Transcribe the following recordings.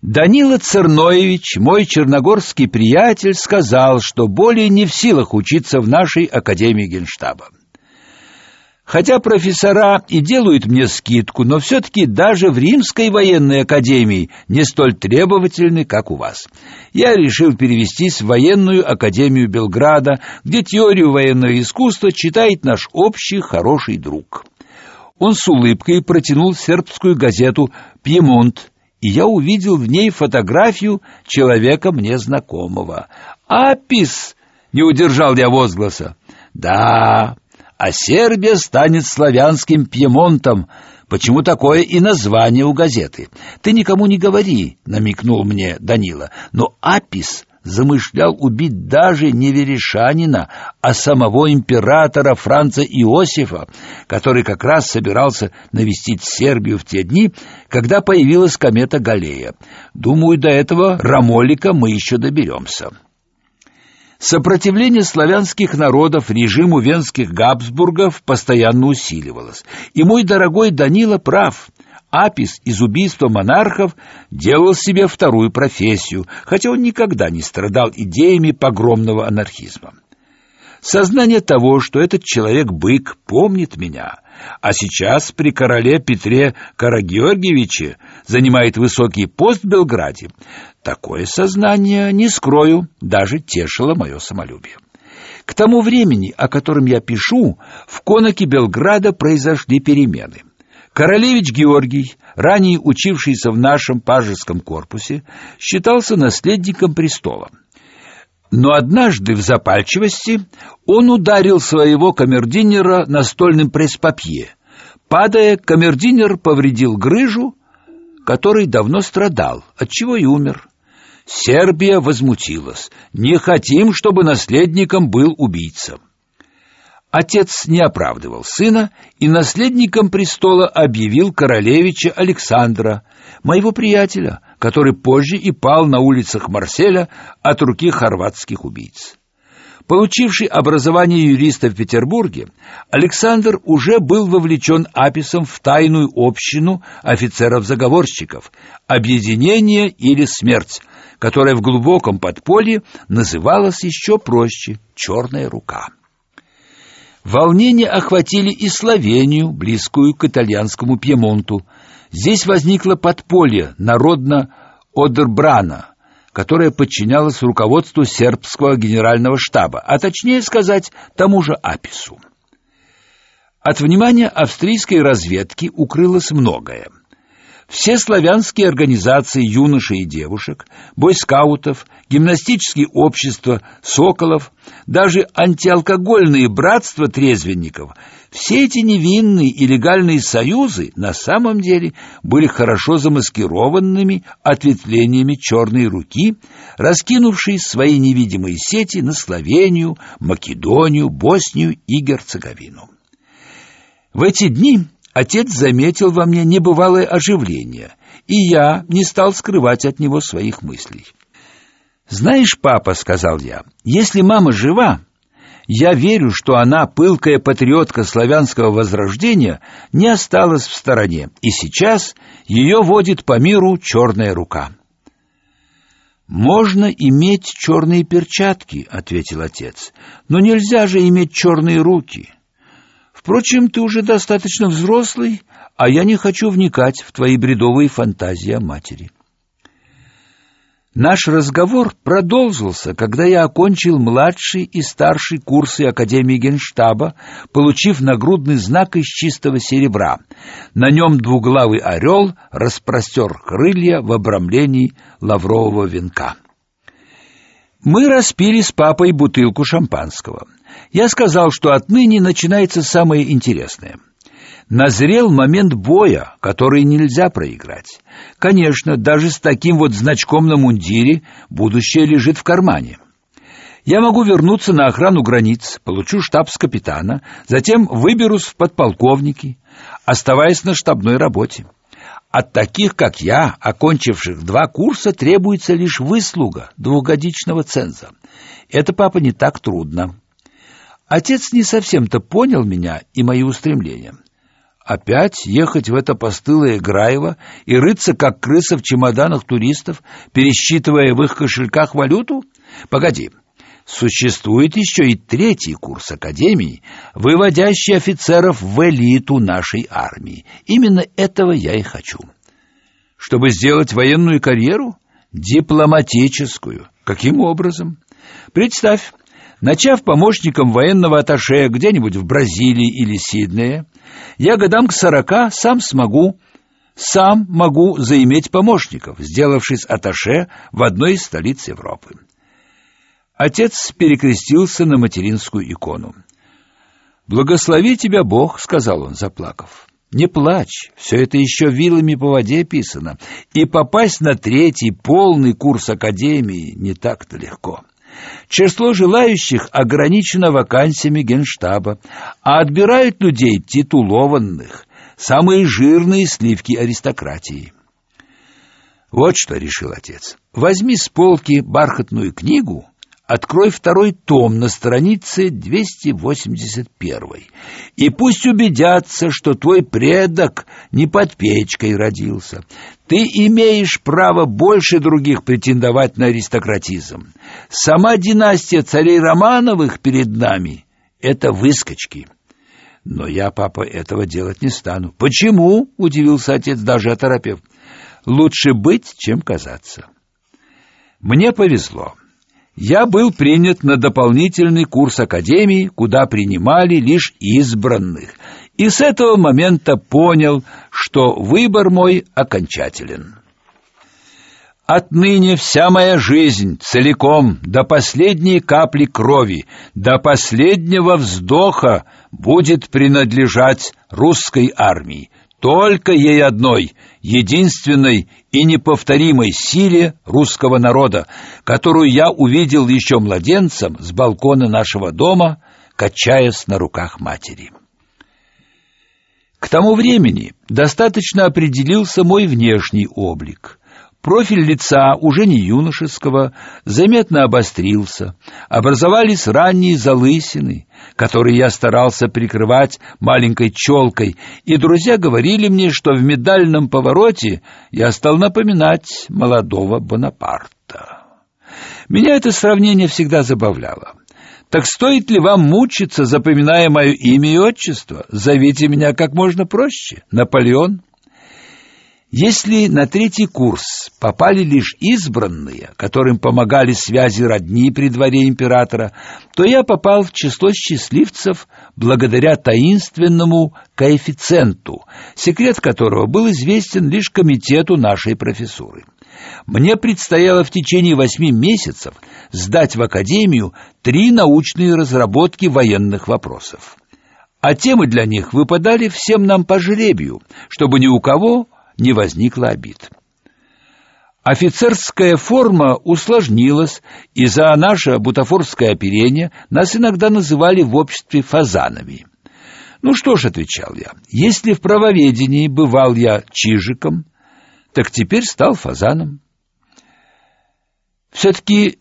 Данила Церноевич, мой черногорский приятель, сказал, что более не в силах учиться в нашей академии Генштаба. Хотя профессора и делают мне скидку, но все таки даже в Римской военной академии не столь требовательны, как у вас. Я решил перевестись в военную академию Белграда, где теорию военного искусства читает наш общий хороший друг. Он с улыбкой протянул сербскую газету Пьемонт и я увидел в ней фотографию человека мне знакомого. «Апис!» — не удержал я возгласа. «Да, а Сербия станет славянским Пьемонтом. Почему такое и название у газеты? Ты никому не говори», — намекнул мне Данила. «Но Апис замышлял убить даже не Верешанина, а самого императора Франца Иосифа, который как раз собирался навестить Сербию в те дни, когда появилась комета Галлея. Думаю, до этого Рамолика мы еще доберемся. Сопротивление славянских народов режиму венских Габсбургов постоянно усиливалось. И мой дорогой Данила прав. Апис из убийства монархов делал себе вторую профессию, хотя он никогда не страдал идеями погромного анархизма. Сознание того, что этот человек-бык помнит меня, а сейчас при короле Петре Карагеоргиевиче занимает высокий пост в Белграде, такое сознание, не скрою, даже тешило мое самолюбие. К тому времени, о котором я пишу, в конаке Белграда произошли перемены. Королевич Георгий, ранее учившийся в нашем пажеском корпусе, считался наследником престола. Но однажды в запальчивости он ударил своего камердинера настольным пресс-папье. Падая, камердинер повредил грыжу, который давно страдал, от чего и умер. Сербия возмутилась. Не хотим, чтобы наследником был убийца. Отец не оправдывал сына и наследником престола объявил королевича Александра, моего приятеля, который позже и пал на улицах Марселя от руки хорватских убийц. Получивший образование юриста в Петербурге, Александр уже был вовлечен Аписом в тайную общину офицеров-заговорщиков, объединение или смерть, которая в глубоком подполье называлась еще проще «черная рука». Волнения охватили и Словению, близкую к итальянскому Пьемонту. Здесь возникло подполье народно Одербрана, которое подчинялось руководству сербского генерального штаба, а точнее сказать, тому же Апису. От внимания австрийской разведки укрылось многое. Все славянские организации юношей и девушек, бойскаутов, гимнастические общества, соколов, даже антиалкогольные братства трезвенников, все эти невинные и легальные союзы на самом деле были хорошо замаскированными ответвлениями черной руки, раскинувшей свои невидимые сети на Словению, Македонию, Боснию и Герцеговину. В эти дни Отец заметил во мне небывалое оживление, и я не стал скрывать от него своих мыслей. «Знаешь, папа, — сказал я, — если мама жива, я верю, что она, пылкая патриотка славянского возрождения, не осталась в стороне, и сейчас ее водит по миру черная рука». «Можно иметь черные перчатки», — ответил отец, — «но нельзя же иметь черные руки». Впрочем, ты уже достаточно взрослый, а я не хочу вникать в твои бредовые фантазии о матери. Наш разговор продолжился, когда я окончил младший и старший курсы Академии Генштаба, получив нагрудный знак из чистого серебра. На нем двуглавый орел распростер крылья в обрамлении лаврового венка. Мы распили с папой бутылку шампанского. Я сказал, что отныне начинается самое интересное. Назрел момент боя, который нельзя проиграть. Конечно, даже с таким вот значком на мундире будущее лежит в кармане. Я могу вернуться на охрану границ, получу штабс-капитана, затем выберусь в подполковники, оставаясь на штабной работе. От таких, как я, окончивших два курса, требуется лишь выслуга двухгодичного ценза. Это, папа, не так трудно. Отец не совсем-то понял меня и мои устремления. Опять ехать в это постылое Граево и рыться, как крыса в чемоданах туристов, пересчитывая в их кошельках валюту? Погоди, существует еще и третий курс Академии, выводящий офицеров в элиту нашей армии. Именно этого я и хочу. Чтобы сделать военную карьеру? Дипломатическую. Каким образом? Представь, начав помощником военного атташе где-нибудь в Бразилии или Сиднее, я годам к сорока сам смогу, сам могу заиметь помощников, сделавшись атташе в одной из столиц Европы. Отец перекрестился на материнскую икону. «Благослови тебя Бог», — сказал он, заплакав. «Не плачь, все это еще вилами по воде писано, и попасть на третий полный курс Академии не так-то легко». Число желающих ограничено вакансиями Генштаба, а отбирают людей титулованных, самые жирные сливки аристократии. Вот что решил отец. Возьми с полки бархатную книгу Открой второй том на странице 281. И пусть убедятся, что твой предок не под печкой родился. Ты имеешь право больше других претендовать на аристократизм. Сама династия царей Романовых перед нами — это выскочки. Но я, папа, этого делать не стану. Почему? — удивился отец, даже оторопев. Лучше быть, чем казаться. Мне повезло я был принят на дополнительный курс академии, куда принимали лишь избранных, и с этого момента понял, что выбор мой окончателен. Отныне вся моя жизнь целиком, до последней капли крови, до последнего вздоха будет принадлежать русской армии, только ей одной, единственной и неповторимой силе русского народа, которую я увидел еще младенцем с балкона нашего дома, качаясь на руках матери. К тому времени достаточно определился мой внешний облик. Профиль лица уже не юношеского заметно обострился, образовались ранние залысины, которые я старался прикрывать маленькой челкой, и друзья говорили мне, что в медальном повороте я стал напоминать молодого Бонапарта. Меня это сравнение всегда забавляло. Так стоит ли вам мучиться, запоминая мое имя и отчество? Зовите меня как можно проще. Наполеон. Если на третий курс попали лишь избранные, которым помогали связи родни при дворе императора, то я попал в число счастливцев благодаря таинственному коэффициенту, секрет которого был известен лишь комитету нашей профессуры. Мне предстояло в течение восьми месяцев сдать в академию три научные разработки военных вопросов. А темы для них выпадали всем нам по жребию, чтобы ни у кого не возникло обид. Офицерская форма усложнилась, и за наше бутафорское оперение нас иногда называли в обществе фазанами. Ну что ж, отвечал я, если в правоведении бывал я чижиком, так теперь стал фазаном. Все-таки,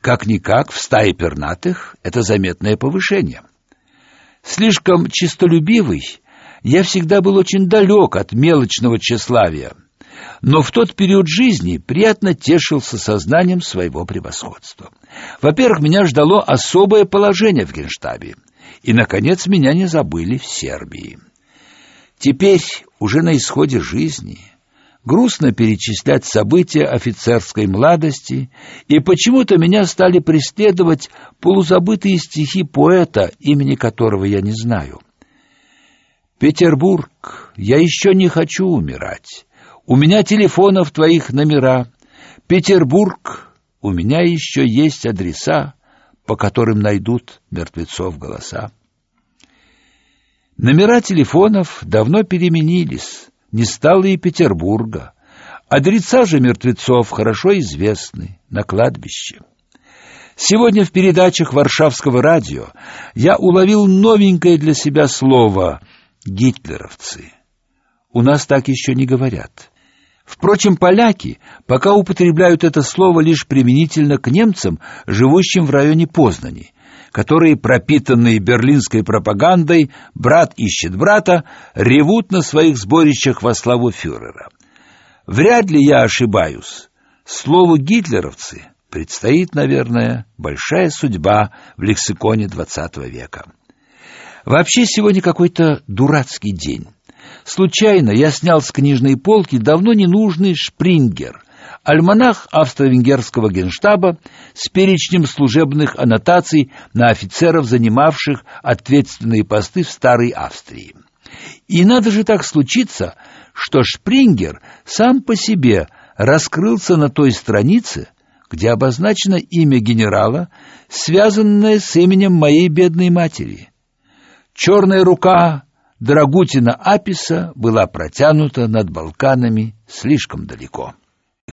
как-никак, в стае пернатых это заметное повышение. Слишком чистолюбивый, я всегда был очень далек от мелочного тщеславия, но в тот период жизни приятно тешился сознанием своего превосходства. Во-первых, меня ждало особое положение в Генштабе, и, наконец, меня не забыли в Сербии. Теперь, уже на исходе жизни, грустно перечислять события офицерской младости, и почему-то меня стали преследовать полузабытые стихи поэта, имени которого я не знаю. Петербург, я еще не хочу умирать. У меня телефонов твоих номера. Петербург, у меня еще есть адреса, по которым найдут мертвецов голоса. Номера телефонов давно переменились, не стало и Петербурга. Адреса же мертвецов хорошо известны на кладбище. Сегодня в передачах Варшавского радио я уловил новенькое для себя слово гитлеровцы. У нас так еще не говорят. Впрочем, поляки пока употребляют это слово лишь применительно к немцам, живущим в районе Познани. которые, пропитанные берлинской пропагандой, брат ищет брата, ревут на своих сборищах во славу фюрера. Вряд ли я ошибаюсь. Слову гитлеровцы предстоит, наверное, большая судьба в лексиконе XX века. Вообще сегодня какой-то дурацкий день. Случайно я снял с книжной полки давно ненужный шпрингер, альманах австро-венгерского генштаба с перечнем служебных аннотаций на офицеров, занимавших ответственные посты в Старой Австрии. И надо же так случиться, что Шпрингер сам по себе раскрылся на той странице, где обозначено имя генерала, связанное с именем моей бедной матери. Черная рука Драгутина Аписа была протянута над Балканами слишком далеко.